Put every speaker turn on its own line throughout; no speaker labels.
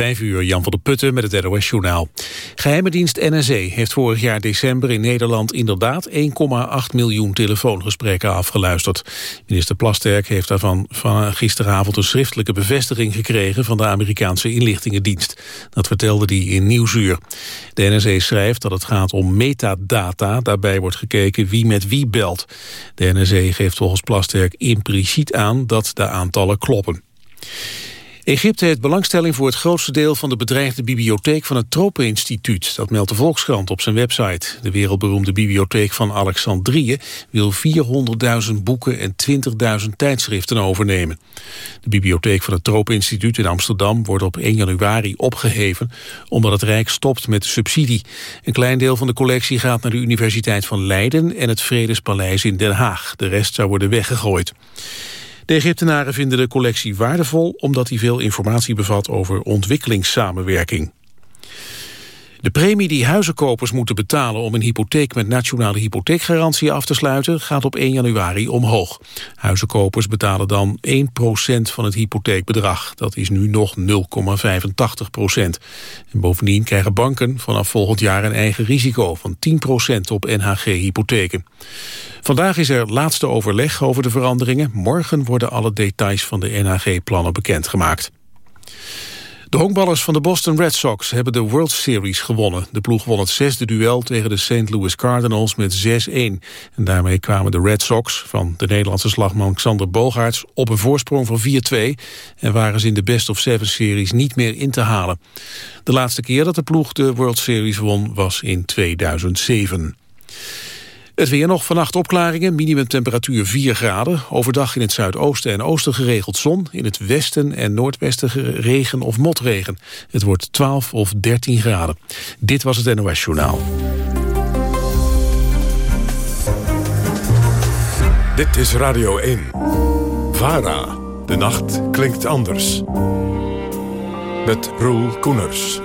Vijf uur, Jan van der Putten met het NOS-journaal. Geheime dienst NSE heeft vorig jaar december in Nederland inderdaad 1,8 miljoen telefoongesprekken afgeluisterd. Minister Plasterk heeft daarvan van gisteravond een schriftelijke bevestiging gekregen van de Amerikaanse inlichtingendienst. Dat vertelde hij in Nieuwsuur. De NSE schrijft dat het gaat om metadata, daarbij wordt gekeken wie met wie belt. De NSE geeft volgens Plasterk impliciet aan dat de aantallen kloppen. Egypte heeft belangstelling voor het grootste deel van de bedreigde bibliotheek van het Tropeninstituut. Dat meldt de Volkskrant op zijn website. De wereldberoemde bibliotheek van Alexandrië wil 400.000 boeken en 20.000 tijdschriften overnemen. De bibliotheek van het Tropeninstituut in Amsterdam wordt op 1 januari opgeheven omdat het Rijk stopt met de subsidie. Een klein deel van de collectie gaat naar de Universiteit van Leiden en het Vredespaleis in Den Haag. De rest zou worden weggegooid. De Egyptenaren vinden de collectie waardevol omdat hij veel informatie bevat over ontwikkelingssamenwerking. De premie die huizenkopers moeten betalen om een hypotheek met nationale hypotheekgarantie af te sluiten gaat op 1 januari omhoog. Huizenkopers betalen dan 1% van het hypotheekbedrag. Dat is nu nog 0,85%. En bovendien krijgen banken vanaf volgend jaar een eigen risico van 10% op NHG-hypotheken. Vandaag is er laatste overleg over de veranderingen. Morgen worden alle details van de NHG-plannen bekendgemaakt. De honkballers van de Boston Red Sox hebben de World Series gewonnen. De ploeg won het zesde duel tegen de St. Louis Cardinals met 6-1. En daarmee kwamen de Red Sox van de Nederlandse slagman Xander Bogaerts op een voorsprong van 4-2 en waren ze in de Best of Seven series niet meer in te halen. De laatste keer dat de ploeg de World Series won was in 2007. Het weer nog vannacht opklaringen, minimumtemperatuur 4 graden. Overdag in het zuidoosten en oosten geregeld zon. In het westen en noordwesten regen of motregen. Het wordt 12 of 13 graden. Dit was het NOS Journaal.
Dit is Radio 1. VARA. De nacht klinkt anders. Met Roel Koeners.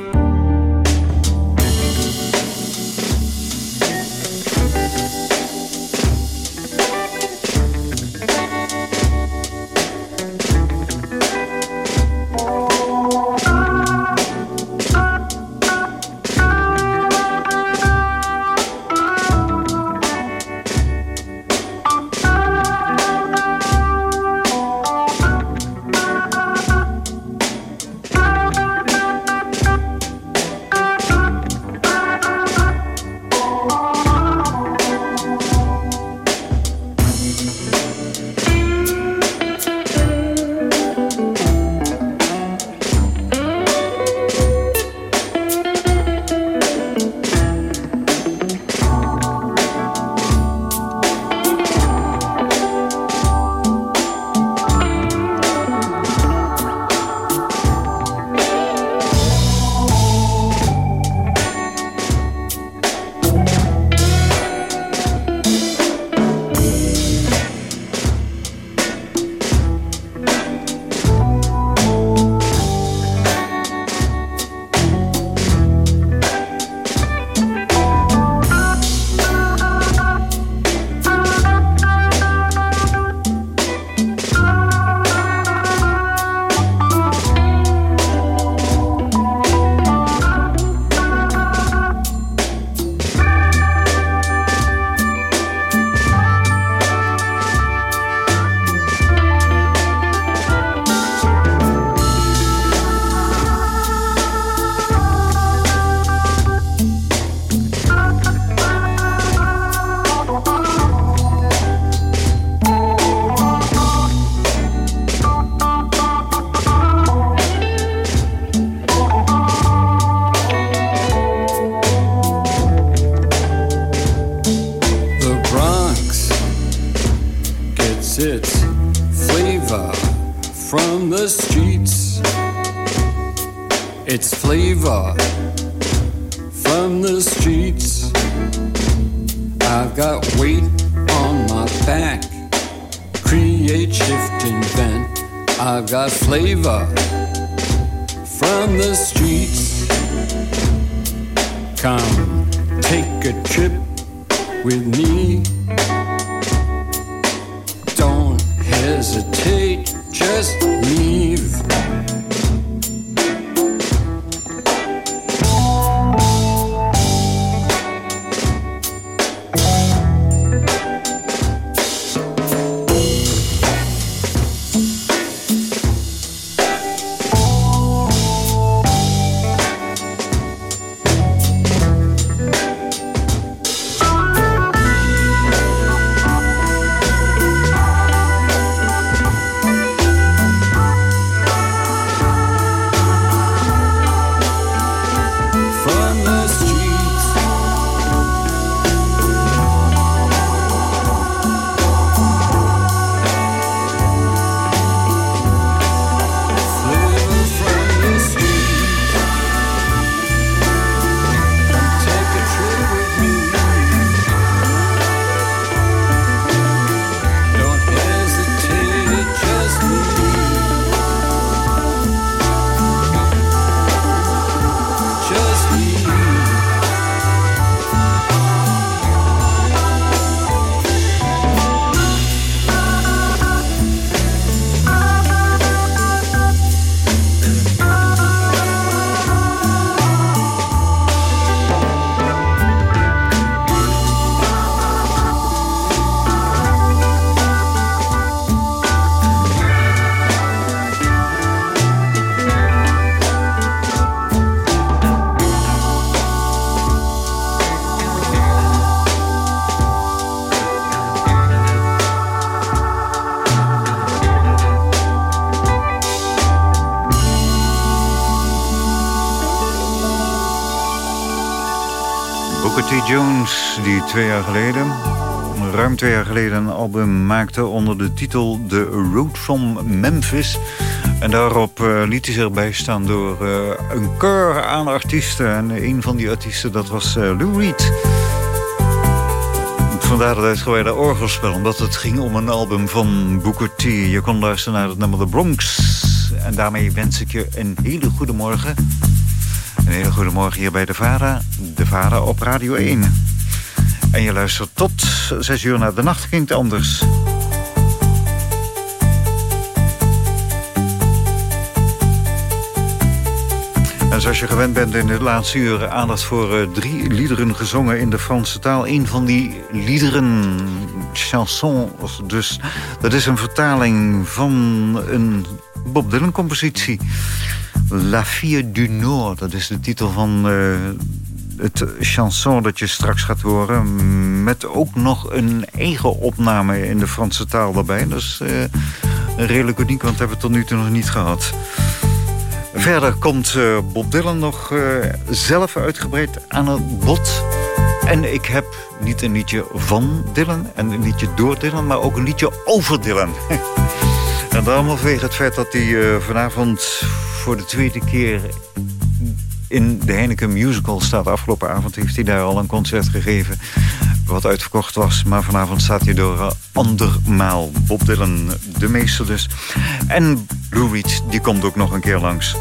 Twee jaar geleden, ruim twee jaar geleden, een album maakte onder de titel The Road from Memphis. En daarop uh, liet hij zich bijstaan door uh, een keur aan artiesten. En een van die artiesten, dat was uh, Lou Reed. Vandaar dat uitgebreide orgelspel, omdat het ging om een album van Booker T. Je kon luisteren naar het nummer The Bronx. En daarmee wens ik je een hele goede morgen. Een hele goede morgen hier bij De Vara. De Vara op Radio 1. En je luistert tot 6 uur naar de nacht klinkt anders. En zoals je gewend bent in de laatste uren... aandacht voor uh, drie liederen gezongen in de Franse taal. Een van die liederen, chansons dus... dat is een vertaling van een Bob Dylan-compositie. La Fille du Nord, dat is de titel van uh, het chanson dat je straks gaat horen. Met ook nog een eigen opname in de Franse taal daarbij. Dat is uh, redelijk uniek, want dat hebben we tot nu toe nog niet gehad. Verder komt uh, Bob Dylan nog zelf uitgebreid aan het bod. En ik heb niet een liedje van Dylan en een liedje door Dylan... maar ook een liedje over Dylan. en allemaal vanwege het feit dat hij vanavond voor de tweede keer in de Heineken Musical staat. Afgelopen avond heeft hij daar al een concert gegeven wat uitverkocht was. Maar vanavond staat hij door andermaal. Bob Dylan, de meester dus. En Lou Reed, die komt ook nog een keer langs.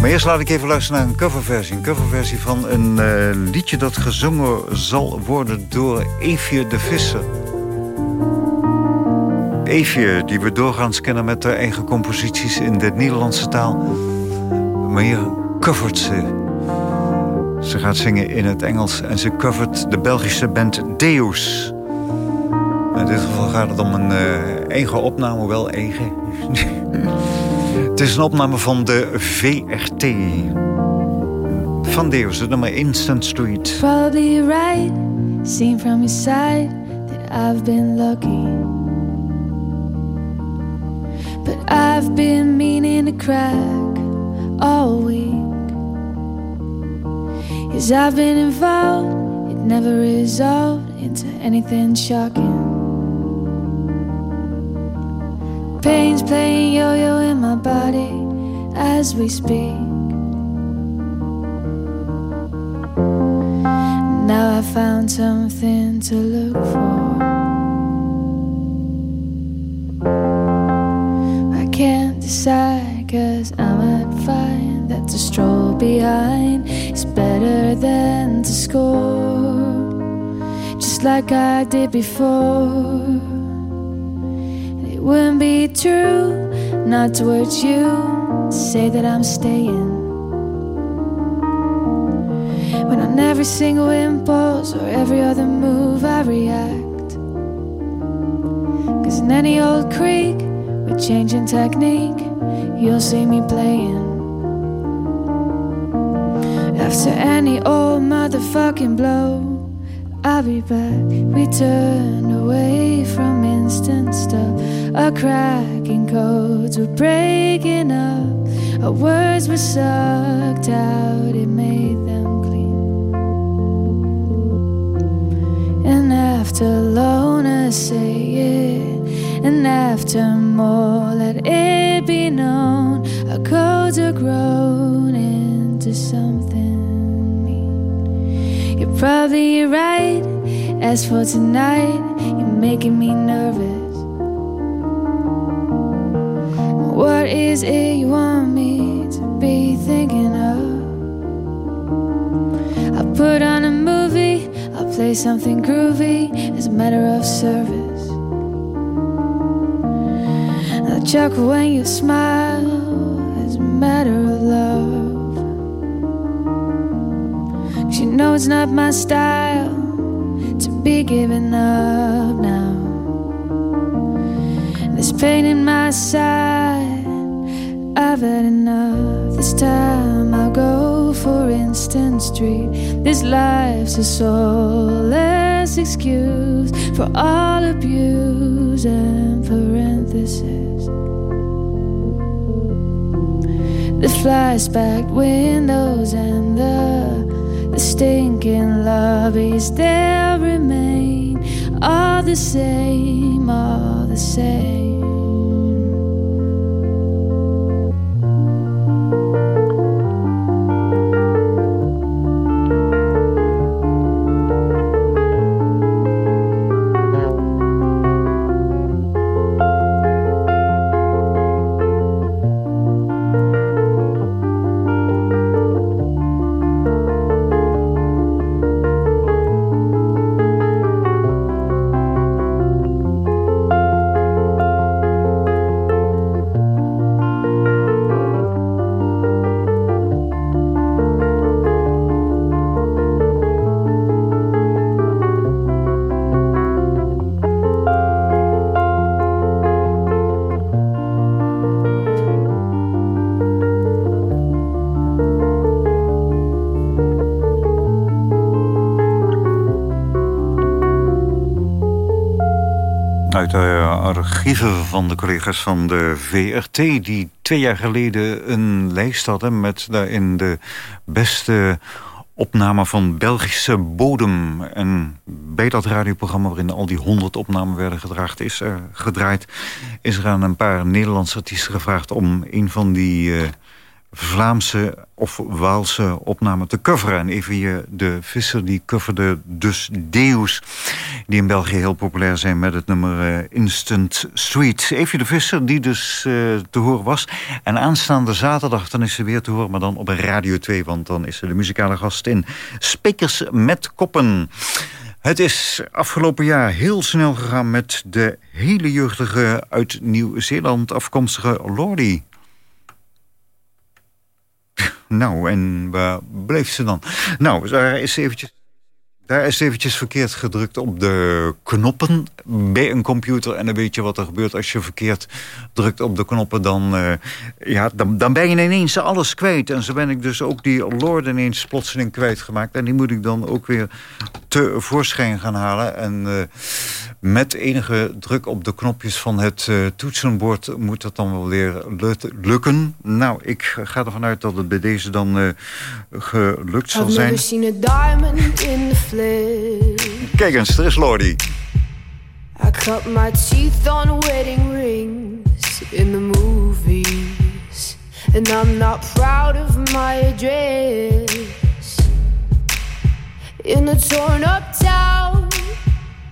Maar eerst laat ik even luisteren naar een coverversie. Een coverversie van een uh, liedje dat gezongen zal worden door Eefje de Visser. Eefje, die we doorgaans kennen met haar eigen composities in de Nederlandse taal. Maar hier covert ze. Ze gaat zingen in het Engels en ze covert de Belgische band Deus. In dit geval gaat het om een eigen opname, wel eigen. het is een opname van de VRT. Van Deus, het nummer Instant Street.
Probably right, seen from your side, that I've been lucky. But I've been meaning to crack all. Cause I've been involved, it never resolved into anything shocking. Pain's playing yo yo in my body as we speak. Now I found something to look for. I can't decide, cause I might find that to stroll behind is better than to score. Just like I did before. It wouldn't be true, not towards you, to say that I'm staying. When on every single impulse or every other move I react. Cause in any old creek with changing technique, you'll see me playing. After any old motherfucking blow, I'll be back. We turned away from instant stuff. Our cracking codes were breaking up. Our words were sucked out, it made them clean. And after loner say it, and after more, let it be known. Our codes are grown into something. You're probably right. As for tonight, you're making me nervous. What is it you want me to be thinking of? I'll put on a movie, I'll play something groovy as a matter of service. I'll chuckle when you smile as a matter it's not my style to be giving up now. There's pain in my side, I've had enough. This time I'll go for Instant Street. This life's a soulless excuse for all abuse and parenthesis. The flashback windows and the The stinking lobbies there remain, all the same, all the same.
Archieven van de collega's van de VRT... die twee jaar geleden een lijst hadden... met daarin de beste opname van Belgische bodem. En bij dat radioprogramma waarin al die honderd opnamen werden gedraagd, is gedraaid... is er aan een paar Nederlandse artiesten gevraagd om een van die... Uh, Vlaamse of Waalse opname te coveren. En even de visser die coverde dus Deus... die in België heel populair zijn met het nummer uh, Instant Sweet. Even de visser die dus uh, te horen was. En aanstaande zaterdag dan is ze weer te horen... maar dan op Radio 2, want dan is ze de muzikale gast in Speakers met Koppen. Het is afgelopen jaar heel snel gegaan met de hele jeugdige uit Nieuw-Zeeland afkomstige Lordy. Nou, en waar bleef ze dan? Nou, daar is eventjes... Daar is eventjes verkeerd gedrukt op de knoppen bij een computer. En dan weet je wat er gebeurt als je verkeerd drukt op de knoppen. Dan, uh, ja, dan, dan ben je ineens alles kwijt. En zo ben ik dus ook die Lord ineens plotseling kwijtgemaakt. En die moet ik dan ook weer tevoorschijn gaan halen. En uh, met enige druk op de knopjes van het uh, toetsenbord moet dat dan wel weer lukken. Nou, ik ga ervan uit dat het bij deze dan gelukt zal zijn. Kijk eens, er is Lordy. I cut my teeth on wedding rings in the movies. And I'm not proud of my address. In a torn up town,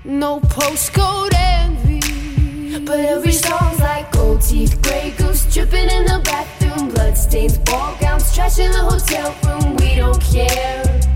no postcode envy. But every song's like gold teeth, gray goose dripping in the bathroom, bloodstains, ball gowns, trash in the hotel room. We don't care.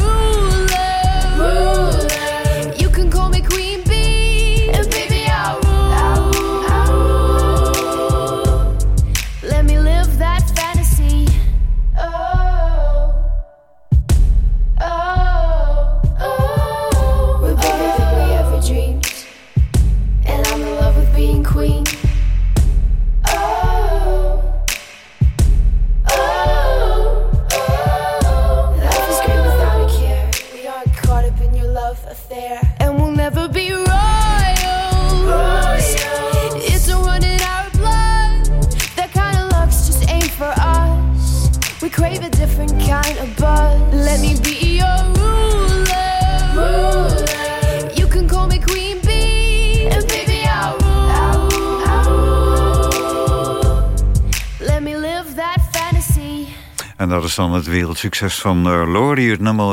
Is dan het wereldsucces van uh, Lordy, het nummer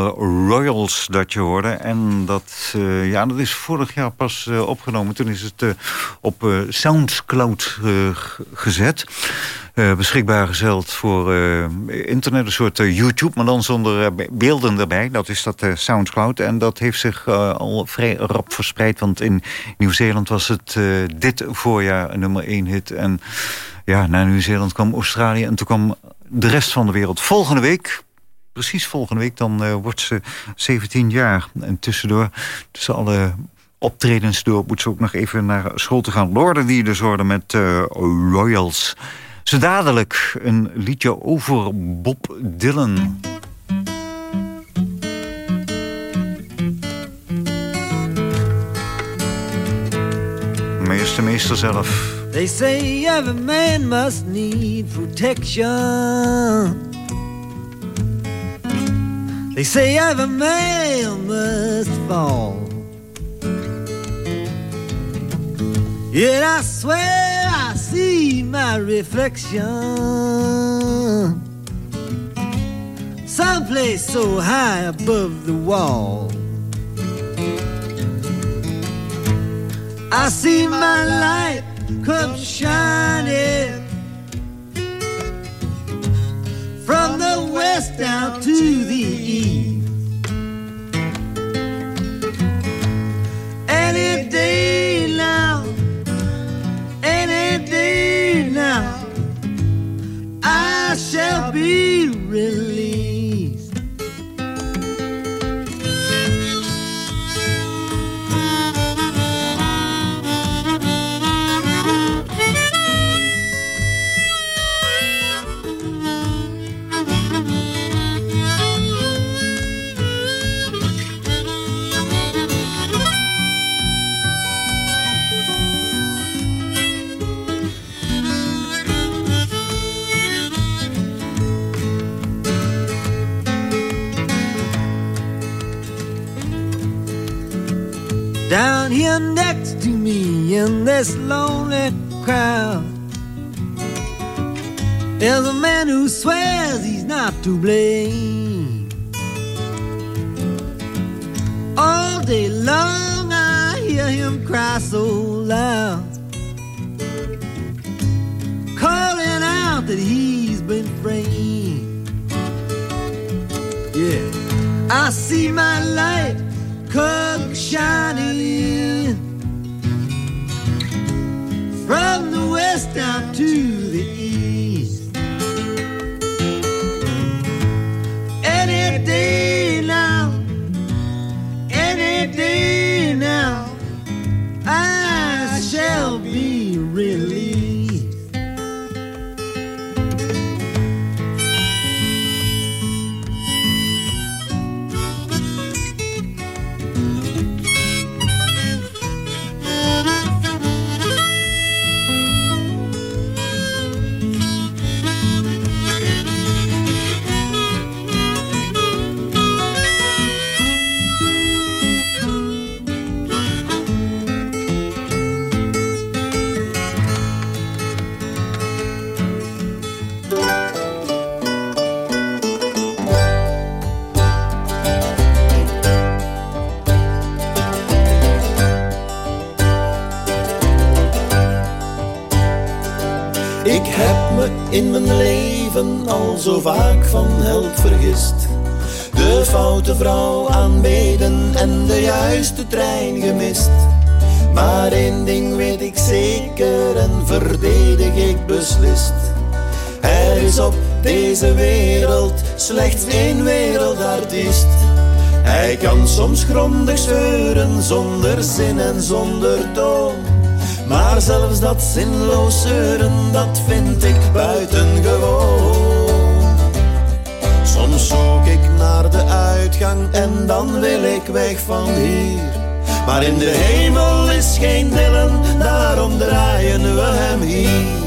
Royals dat je hoorde. En dat, uh, ja, dat is vorig jaar pas uh, opgenomen. Toen is het op Soundcloud gezet. beschikbaar gezeld voor internet, een soort YouTube, maar dan zonder beelden erbij. Dat is dat Soundcloud. En dat heeft zich al vrij rap verspreid, want in Nieuw-Zeeland was het dit voorjaar nummer 1 hit. En ja, na Nieuw-Zeeland kwam Australië en toen kwam de rest van de wereld. Volgende week, precies volgende week, dan uh, wordt ze 17 jaar. En tussendoor, tussen alle optredens door... moet ze ook nog even naar school te gaan. Lorden die dus hoorden met uh, Royals. Zo dadelijk een liedje over Bob Dylan... Meester, meester zelf.
They say every man must need protection. They say every man must fall. Yet I swear I see my reflection. Someplace so high above the wall. I see my light come shining from the west down to the east. In this lonely crowd. There's a man who swears he's not to blame. All day long I hear him cry so loud. Calling out that he's been framed. Yeah, I see my light come shining
stop too. In mijn leven al zo vaak van held vergist. De foute vrouw aanbeden en de juiste trein gemist. Maar één ding weet ik zeker en verdedig ik beslist. Er is op deze wereld slechts één wereldartiest. Hij kan soms grondig zeuren zonder zin en zonder toon. Maar zelfs dat zinloos zeuren, dat vind ik buitengewoon. Soms zoek ik naar de uitgang en dan wil ik weg van hier. Maar in de hemel is geen Dylan, daarom draaien we hem hier.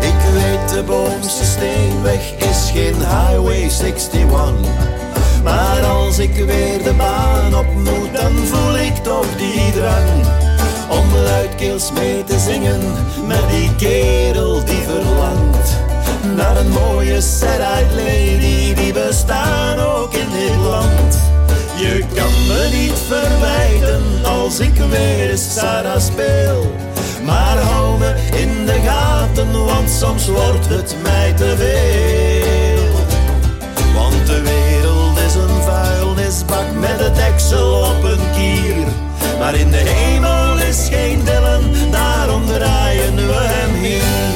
Ik weet de boomste steenweg geen highway 61. Maar als ik weer de baan op moet, dan voel ik toch die drang om luidkeels mee te zingen met die kerel die verlangt naar een mooie sad-eyed lady die bestaan ook in dit land. Je kan me niet verwijten als ik weer Sarah speel. Maar hou me in de gaten, want soms wordt het mij te veel. Vuilnisbak met het deksel op een kier. Maar in de hemel is geen Dylan, daarom draaien we hem hier.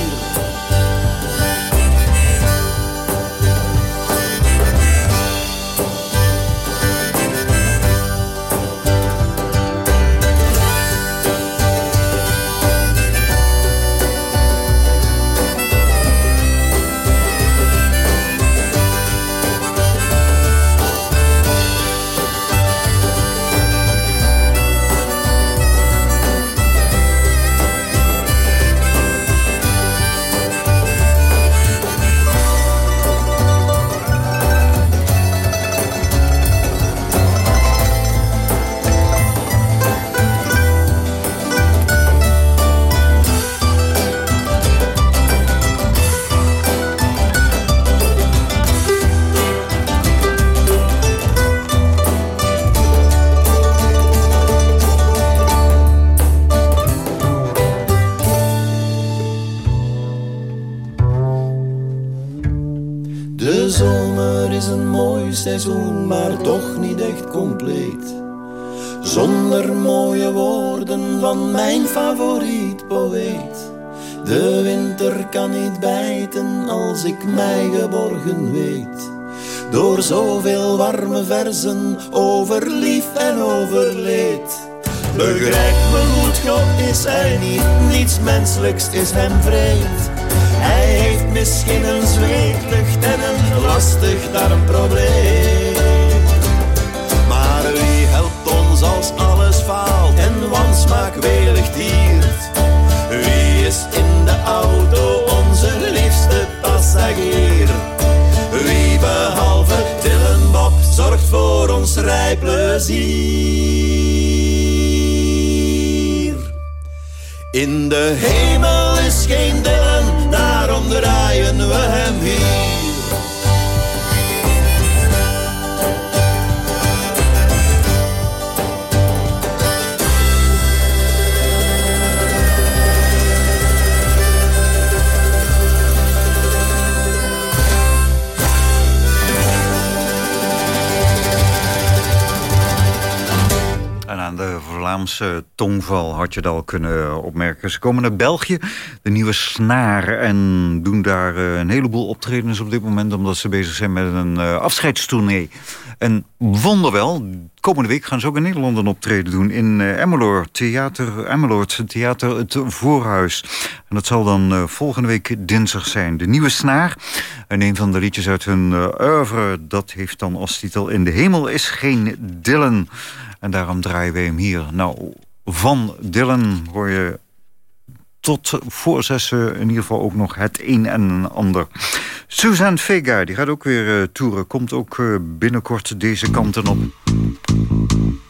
Zonder mooie woorden van mijn favoriet poëet. De winter kan niet bijten als ik mij geborgen weet. Door zoveel warme verzen over lief en over leed. Begrijp me goed, God is hij niet, niets menselijks is hem vreemd. Hij heeft misschien een zweetlucht en een lastig darmprobleem. Als alles faalt en wansmaak welig tiert? Wie is in de auto onze liefste passagier? Wie behalve Dylan Bob zorgt voor ons rijplezier? In de hemel is geen Dylan, daarom draaien we hem hier.
Vlaamse tongval had je het al kunnen opmerken. Ze komen naar België, de nieuwe snaar. En doen daar eh, een heleboel optredens op dit moment... omdat ze bezig zijn met een uh, afscheidstournee. En wonderwel, komende week gaan ze ook in Nederland een optreden doen... in uh, Emmeloord, Theater Emmeloord, Theater Het Voorhuis. En dat zal dan volgende week dinsdag zijn. De nieuwe snaar. En een van de liedjes uit hun oeuvre... dat heeft dan als titel... In de hemel is geen Dillen... En daarom draaien we hem hier. Nou, van Dylan hoor je tot voor zessen in ieder geval ook nog het een en ander. Suzanne Vega, die gaat ook weer uh, toeren. Komt ook uh, binnenkort deze kanten op.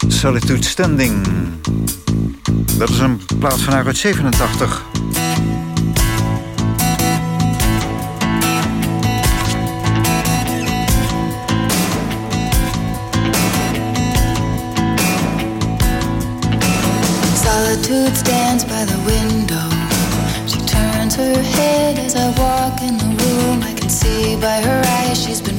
Solitude Standing. Dat is een plaats van haar uit 87.
Solitude stands by the window. She turns her head as I walk in the room. I can see by her eyes she's been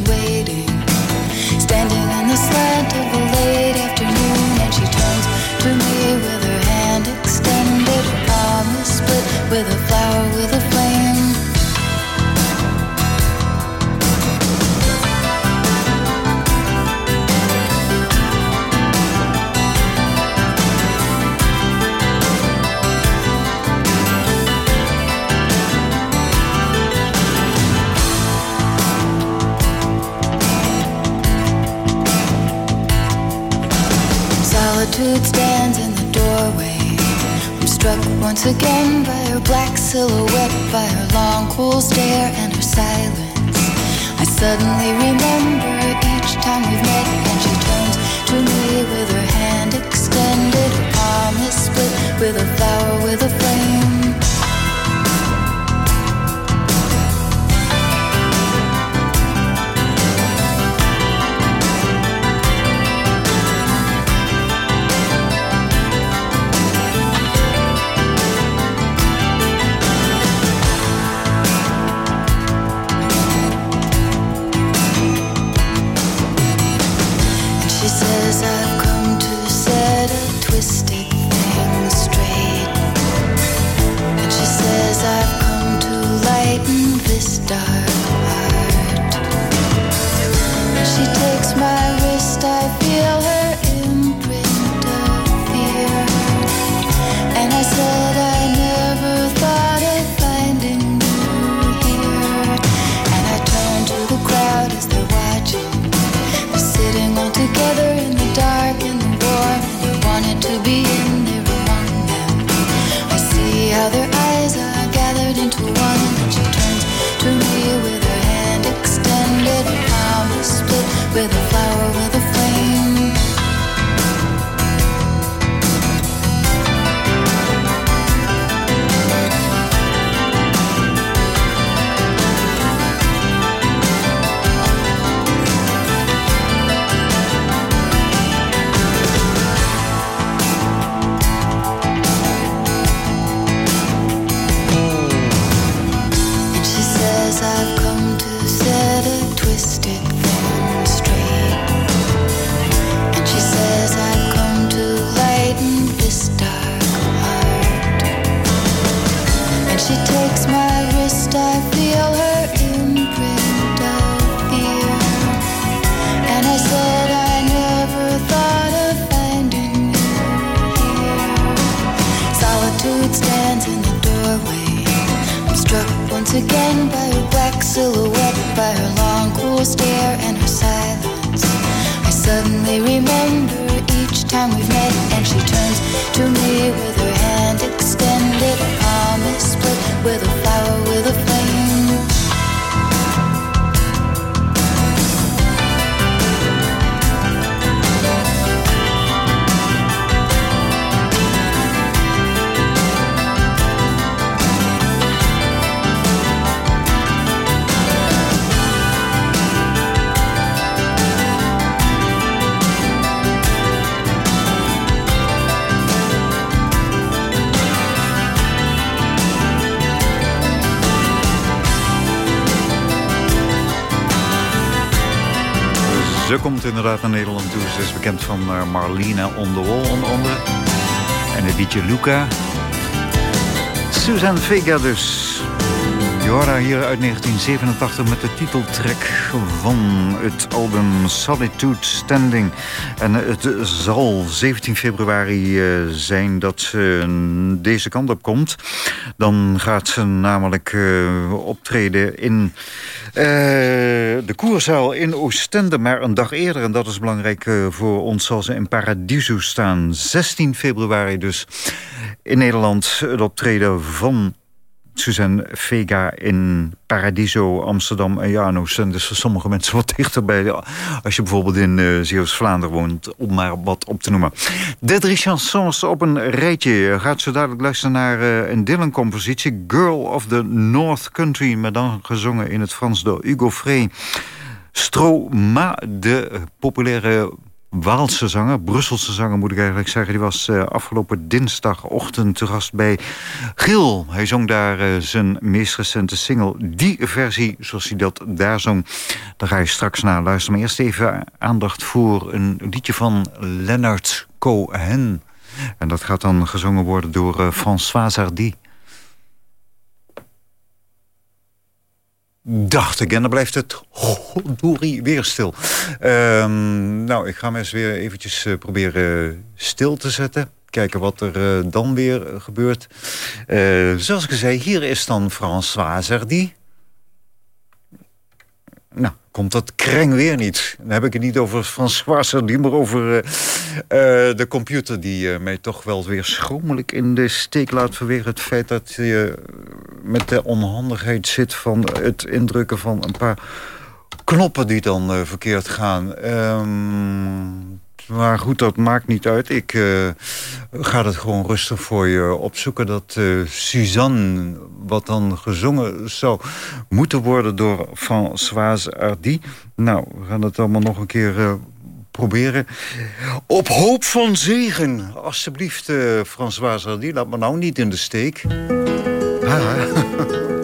Solitude stands in the doorway. I'm struck once again by her black silhouette, by her long, cool stare and her silence. I suddenly remember each time we've met, and she turns to me with her hand extended, her palm is split with a flower with a flame.
Inderdaad naar Nederland toe. Ze is bekend van uh, Marlena on the Wall onder andere. En het liedje Luca. Suzanne Vega dus. Jora hier uit 1987 met de titeltrack van het album Solitude Standing. En het zal 17 februari eh, zijn dat ze deze kant op komt. Dan gaat ze namelijk uh, optreden in de koerzaal in Oostende. Maar een dag eerder, en dat is belangrijk voor ons, zal ze in Paradiso staan. 16 februari dus in Nederland het optreden van Suzanne Vega in Paradiso, Amsterdam en ja, en dus voor sommige mensen wat dichterbij. Als je bijvoorbeeld in uh, Zeeuws-Vlaanderen woont, om maar wat op te noemen. De drie chansons op een rijtje. Gaat zo dadelijk luisteren naar uh, een Dylan-compositie. Girl of the North Country, maar dan gezongen in het Frans door Hugo Frey. Stroma, de populaire Waalse zanger, Brusselse zanger moet ik eigenlijk zeggen. Die was uh, afgelopen dinsdagochtend te gast bij Gil. Hij zong daar uh, zijn meest recente single. Die versie, zoals hij dat daar zong, daar ga je straks naar luisteren. Maar eerst even aandacht voor een liedje van Leonard Cohen. En dat gaat dan gezongen worden door uh, François Hardy. Dacht ik. En dan blijft het doerie weer stil. Um, nou, ik ga me eens weer eventjes uh, proberen stil te zetten. Kijken wat er uh, dan weer gebeurt. Uh, zoals ik zei, hier is dan François Hardy. Nou, komt dat kreng weer niet. Dan heb ik het niet over François die maar over uh, de computer... die uh, mij toch wel weer schromelijk in de steek laat vanwege het feit dat je met de onhandigheid zit... van het indrukken van een paar knoppen die dan verkeerd gaan. Um, maar goed, dat maakt niet uit. Ik uh, ga het gewoon rustig voor je opzoeken. Dat uh, Suzanne, wat dan gezongen zou moeten worden door Françoise Hardy. Nou, we gaan het allemaal nog een keer uh, proberen. Op hoop van zegen. Alsjeblieft, Françoise Hardy, laat me nou niet in de steek. Ah.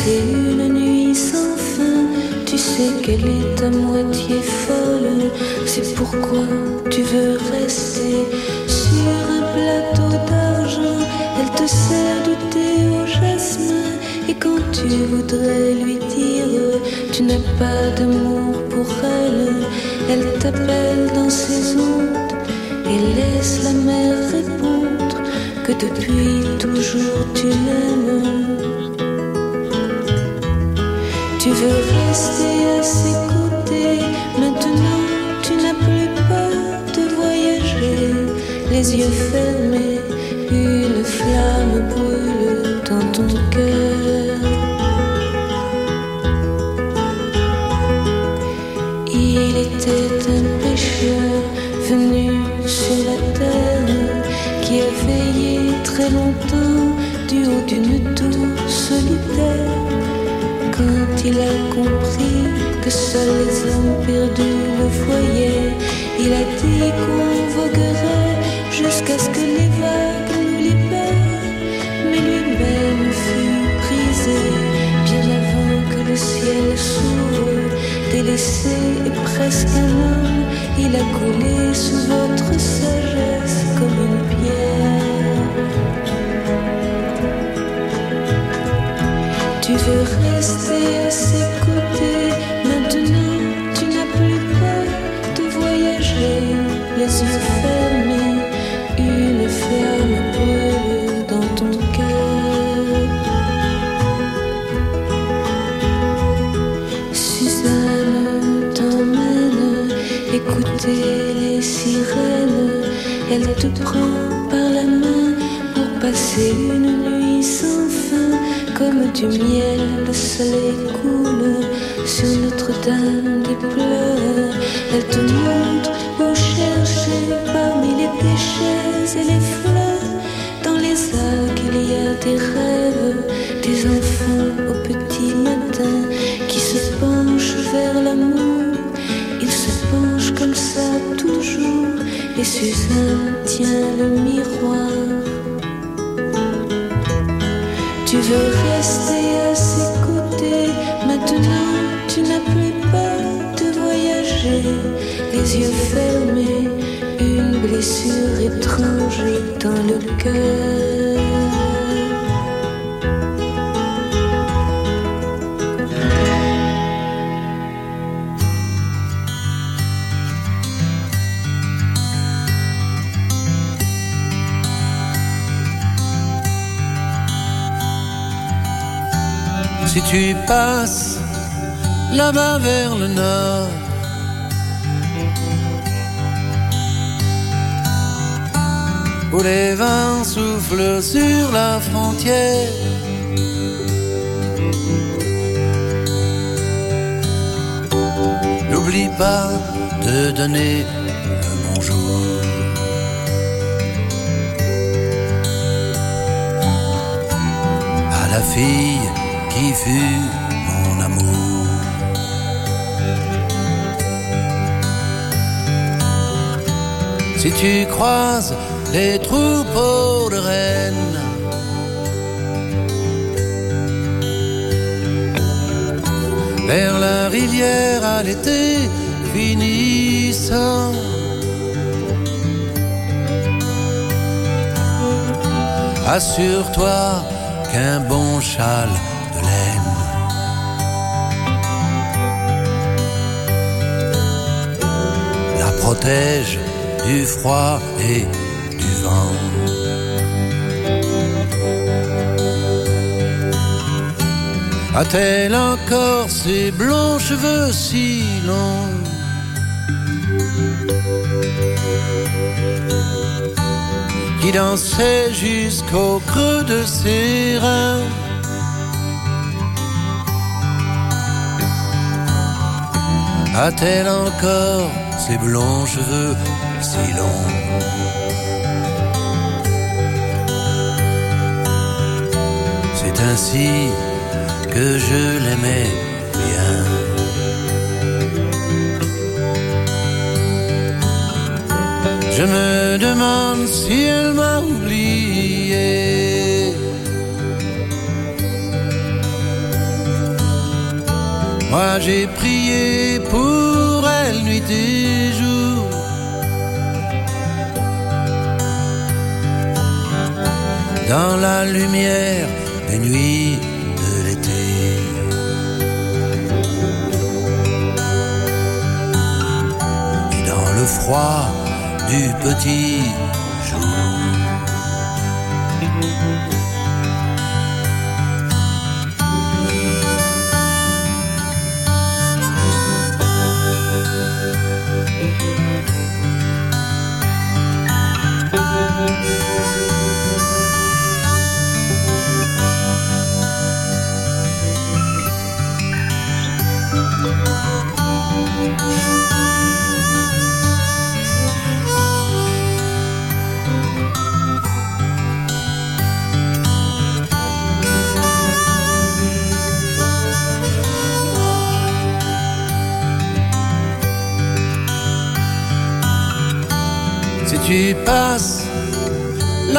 passer une nuit sans fin. Tu sais qu'elle est à moitié folle, c'est pourquoi tu veux rester sur un plateau d'argent. Elle te sert du thé au jasmin et quand tu voudrais lui dire tu n'as pas d'amour pour elle, elle t'appelle dans ses ondes et laisse la mer répondre que depuis toujours tu l'aimes. Tu veux rester à ses côtés, maintenant tu n'as plus peur de voyager, les yeux fermés, une flamme brûle dans ton cœur. Il était un pécheur venu sur la terre qui a veillé très longtemps du haut d'une tour solitaire. Il a compris que seuls les hommes perdus le voyaient, il a dit qu'on voguerait jusqu'à ce que les vagues nous libèrent. Mais lui-même fut brisé bien avant que le ciel s'ouvre. Délaissé et presque un homme, il a coulé sous votre sagesse comme une pierre. Tu veux rester à ses côtés, maintenant tu n'as plus peur de voyager, les yeux fermés, une flamme brûle dans ton cœur. Suzanne t'emmène écouter les sirènes, elle te prend par la main pour passer du miel, le soleil coule sur Notre-Dame des pleurs. Elle te montre où chercher parmi les déchets et les fleurs. Dans les algues, il y a des rêves, des enfants au petit matin qui se penchent vers l'amour. Ils se penchent comme ça toujours, et Suzanne tient le miroir. Yeux une blessure étrange dans le cœur.
Si tu passes là-bas vers le nord, où les vents soufflent sur la frontière, n'oublie pas de donner le bonjour. À la fille qui fut mon amour. Si tu croises les troupeaux de rennes, vers la rivière à l'été finissant. Assure-toi qu'un bon châle de laine la protège du froid et A-t-elle encore ses blonds cheveux si longs? Qui dansait jusqu'au creux de ses reins? A-t-elle encore ses blonds cheveux si longs? Ainsi que je l'aimais bien. Je me demande si elle m'a oublié. Moi j'ai prié pour elle nuit et jour. Dans la lumière des nuits de l'été. Et dans le froid du petit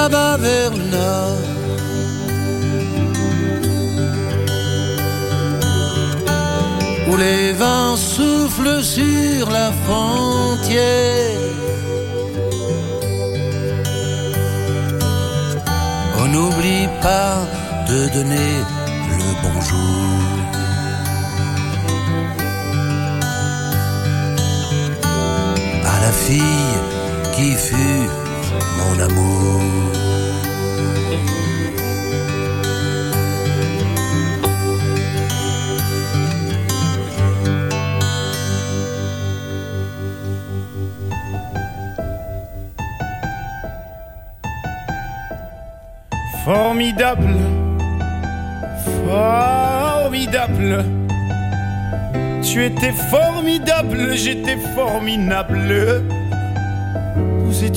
là-bas vers le nord, où les vents soufflent sur la frontière, on n'oublie pas de donner le bonjour. À la fille qui fut mon amour.
Formidable, formidable. Tu étais formidable, j'étais formidable.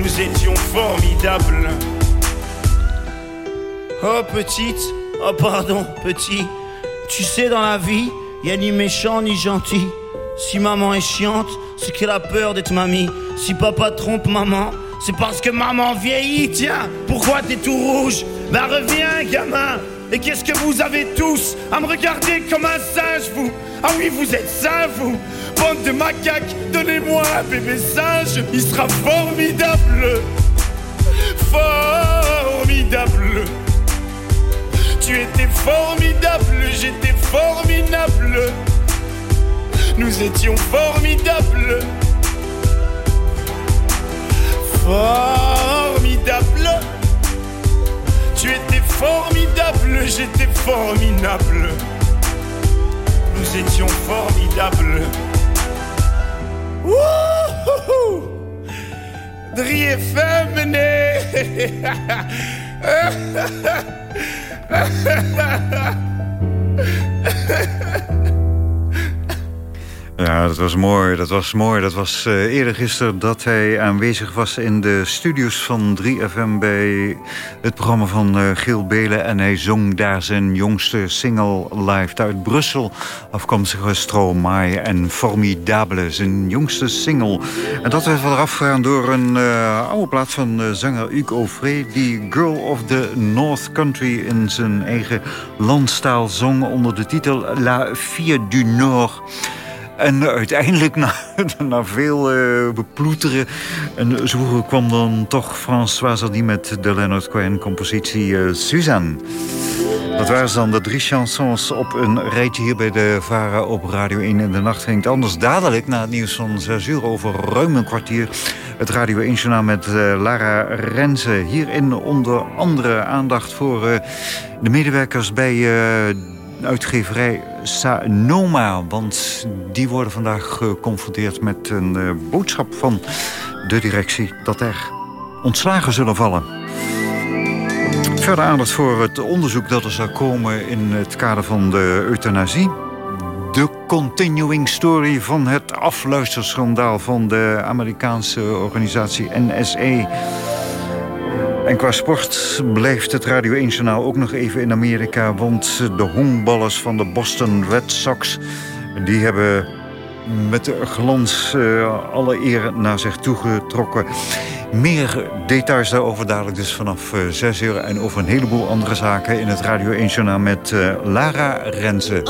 Nous étions formidables. Oh petite, oh pardon petit, tu sais dans la vie, y a ni méchant ni gentil. Si maman est chiante, c'est qu'elle a peur d'être mamie. Si papa trompe maman, c'est parce que maman vieillit. Tiens, pourquoi t'es tout rouge? Bah reviens gamin. Et qu'est-ce que vous avez tous à me regarder comme un singe vous? Ah oui, vous êtes ça vous Bande de macaques, donnez-moi un bébé singe, il sera formidable. Formidable. Tu étais formidable, j'étais formidable. Nous étions formidables. Formidable. Tu étais formidable, j'étais formidable. Nous étions formidables. Wouhou Drie FM,
Ja, dat was mooi. Dat was mooi. Dat was uh, eerder gisteren dat hij aanwezig was in de studios van 3FM bij het programma van uh, Giel Belen. En hij zong daar zijn jongste single live uit Brussel. Afkomstige Stromae en Formidable, zijn jongste single. En dat werd eraf gegaan door een uh, oude plaat van zanger Hugo Aufray... die Girl of the North Country in zijn eigen landstaal zong... onder de titel La Fille du Nord... En uiteindelijk, na, na veel uh, beploeteren... en zo kwam dan toch François Hardy met de Leonard Cohen-compositie uh, Suzanne. Dat waren dan de drie chansons op een rijtje hier bij de VARA op Radio 1 in de nacht. Ging het anders dadelijk na het nieuws van 6 uur over ruim een kwartier. Het Radio 1 journaal met uh, Lara Renze. Hierin onder andere aandacht voor de medewerkers bij uitgeverij Sanoma. Want die worden vandaag geconfronteerd met een uh, boodschap van de directie... dat er ontslagen zullen vallen. Verder aandacht voor het onderzoek dat er zou komen in het kader van de euthanasie. De continuing story van het afluisterschandaal van de Amerikaanse organisatie NSA... En qua sport blijft het Radio 1-journaal ook nog even in Amerika... want de honkballers van de Boston Red Sox... die hebben met glans uh, alle eer naar zich toegetrokken. Meer details daarover dadelijk dus vanaf uh, 6 uur... en over een heleboel andere zaken in het Radio 1-journaal met uh, Lara Renze.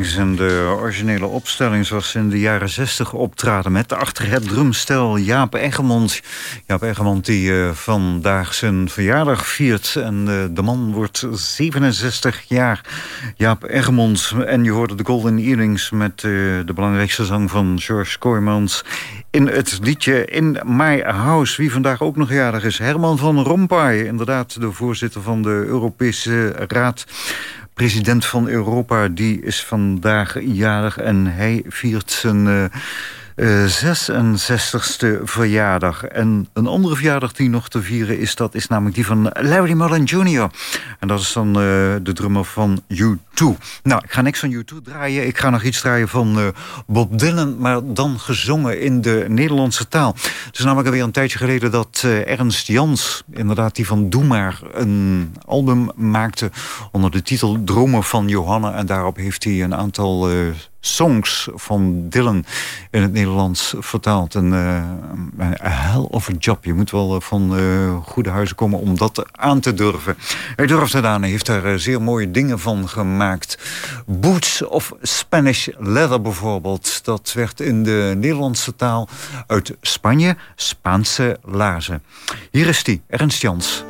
En de originele opstelling zoals in de jaren 60 optraden... met achter het drumstel Jaap Eggermond. Jaap Eggermond die uh, vandaag zijn verjaardag viert. En uh, de man wordt 67 jaar. Jaap Eggermond. En je hoorde de Golden Earrings met uh, de belangrijkste zang van George Kooijmans... in het liedje In My House. Wie vandaag ook nog jarig is, Herman van Rompuy. Inderdaad, de voorzitter van de Europese Raad president van Europa, die is vandaag jarig en hij viert zijn... Uh, uh, 66ste verjaardag. En een andere verjaardag die nog te vieren is... dat is namelijk die van Larry Mullen Jr. En dat is dan uh, de drummer van U2. Nou, ik ga niks van U2 draaien. Ik ga nog iets draaien van uh, Bob Dylan... maar dan gezongen in de Nederlandse taal. Het is namelijk alweer een tijdje geleden dat uh, Ernst Jans... inderdaad die van Doe Maar een album maakte... onder de titel Dromen van Johanna. En daarop heeft hij een aantal songs van Dylan in het Nederlands vertaald. En, uh, een hell of a job. Je moet wel van uh, goede huizen komen om dat aan te durven. Hij durft het aan. Heeft daar zeer mooie dingen van gemaakt. Boots of Spanish Leather bijvoorbeeld. Dat werd in de Nederlandse taal uit Spanje Spaanse laarzen. Hier is die, Ernst Jans.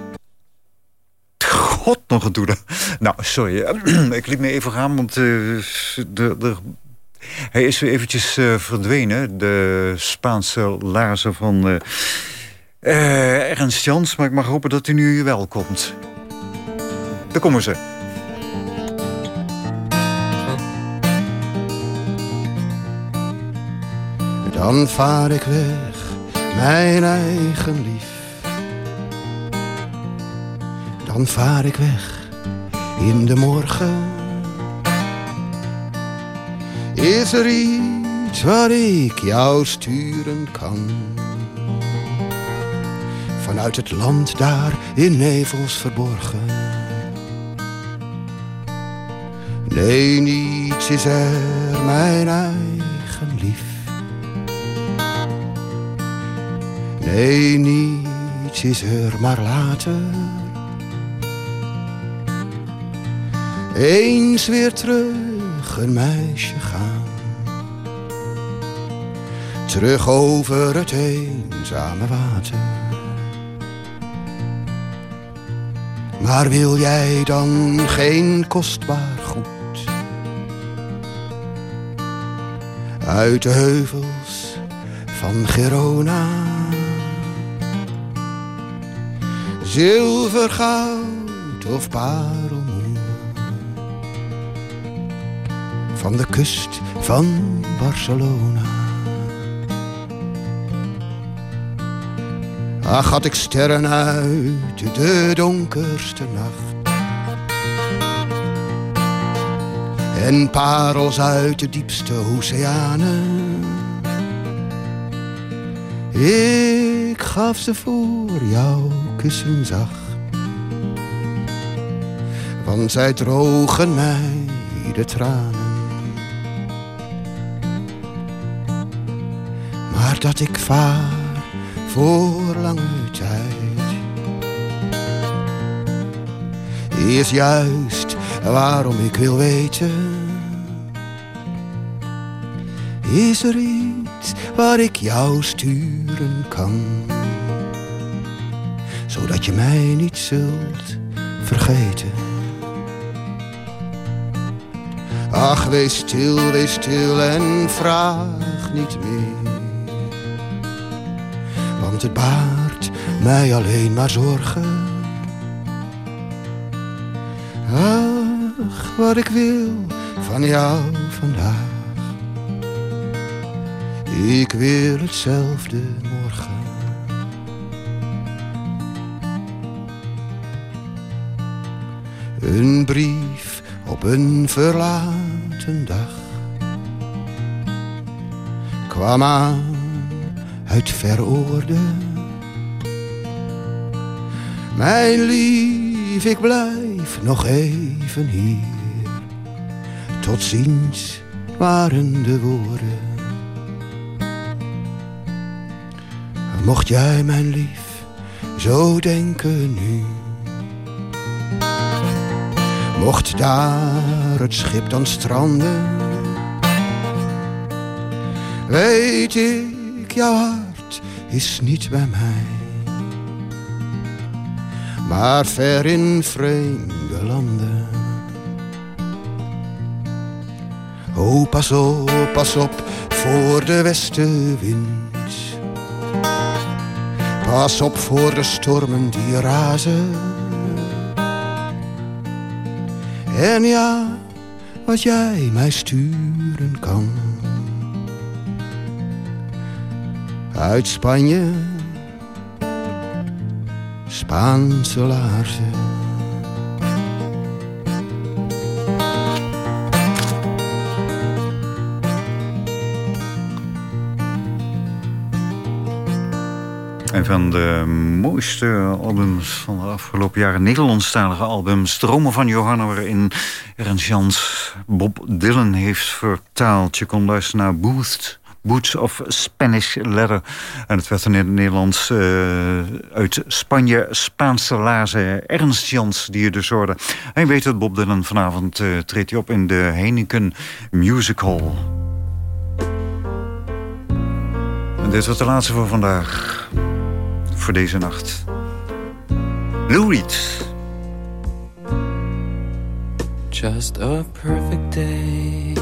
God nog een toede. Nou, sorry. ik liet me even gaan, want uh, de, de, hij is weer eventjes uh, verdwenen. De Spaanse laarzen van uh, uh, Ernst Jans. Maar ik mag hopen dat hij nu wel komt. Daar komen ze.
Dan vaar ik weg, mijn eigen lief. Dan vaar ik weg in de morgen is er iets waar ik jou sturen kan? Vanuit het land daar in nevels verborgen. Nee, niets is er, mijn eigen lief. Nee, niets is er, maar later. Eens weer terug een meisje gaan terug over het eenzame water. Maar wil jij dan geen kostbaar goed? Uit de heuvels van Gerona. Zilver, goud of parelmoer. Van de kust van Barcelona. Ach, had ik sterren uit de donkerste nacht. En parels uit de diepste oceanen. Ik gaf ze voor jouw kussen zacht. Want zij drogen mij de tranen. Maar dat ik vaar voor lange tijd. Is juist waarom ik wil weten Is er iets waar ik jou sturen kan? Zodat je mij niet zult vergeten. Ach, wees stil, wees stil en vraag niet meer. Want het baart mij alleen maar zorgen. Ach, wat ik wil van jou vandaag. Ik wil hetzelfde morgen. Een brief op een verlaten dag kwam aan uit veroorde. Mijn lief, ik blijf nog even hier. Tot ziens waren de woorden. Mocht jij, mijn lief, zo denken nu. Mocht daar het schip dan stranden, weet ik, jouw is niet bij mij. Maar ver in vreemde landen. Oh, pas op, pas op voor de westenwind. Pas op voor de stormen die razen. En ja, wat jij mij sturen kan. Uit Spanje, Spaanse laarzen.
Een van de mooiste albums van de afgelopen jaren. Nederlandstalige albums. Dromen van Johanna waarin Ernst Jans Bob Dylan heeft vertaald. Je kon luisteren naar Booth. Boots of Spanish Leather. En het werd in het Nederlands uh, uit Spanje, Spaanse lazen. Ernst Jans, die je dus hoorde. En je weet dat Bob Dylan vanavond uh, treedt hij op in de Heineken Musical. En dit was de laatste voor vandaag. Voor deze nacht. Lou Reed.
Just a perfect day.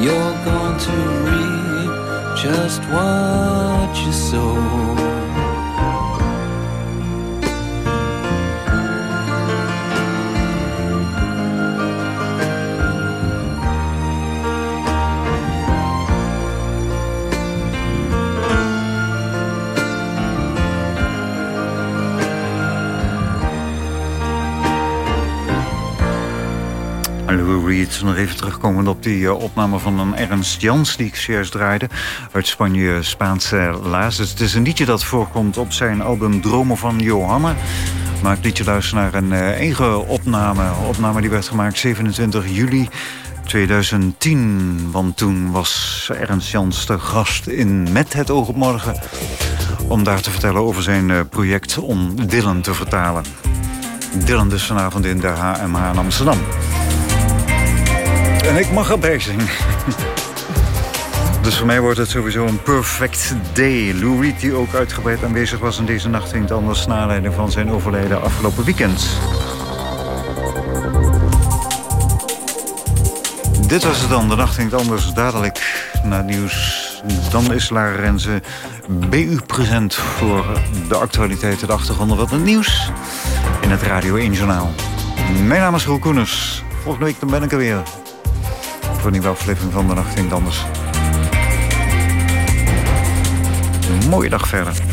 You're going to reap just what you sow.
Reed, nog even terugkomend op die uh, opname van een Ernst Jans... die ik zojuist draaide, uit Spanje, Spaanse Laas. Het is een liedje dat voorkomt op zijn album Dromen van Johanna. Maar ik liet je luisteren naar een uh, eigen opname. Opname die werd gemaakt 27 juli 2010. Want toen was Ernst Jans de gast in Met het oog op morgen... om daar te vertellen over zijn uh, project om Dylan te vertalen. Dylan dus vanavond in de HMH in Amsterdam. En ik mag erbij zijn. Dus voor mij wordt het sowieso een perfect day. Lou die ook uitgebreid aanwezig was in deze nacht... ging anders naleiding van zijn overlijden afgelopen weekend. Dit was het dan, de nacht ging anders. Dadelijk naar nieuws. Dan is Lara Renze BU present voor de actualiteiten, de achtergronden van het nieuws... in het Radio 1 Journaal. Mijn naam is Roel Koeners. Volgende week dan ben ik er weer voor een nieuwe aflevering van De Nacht in Anders. Mooie dag verder.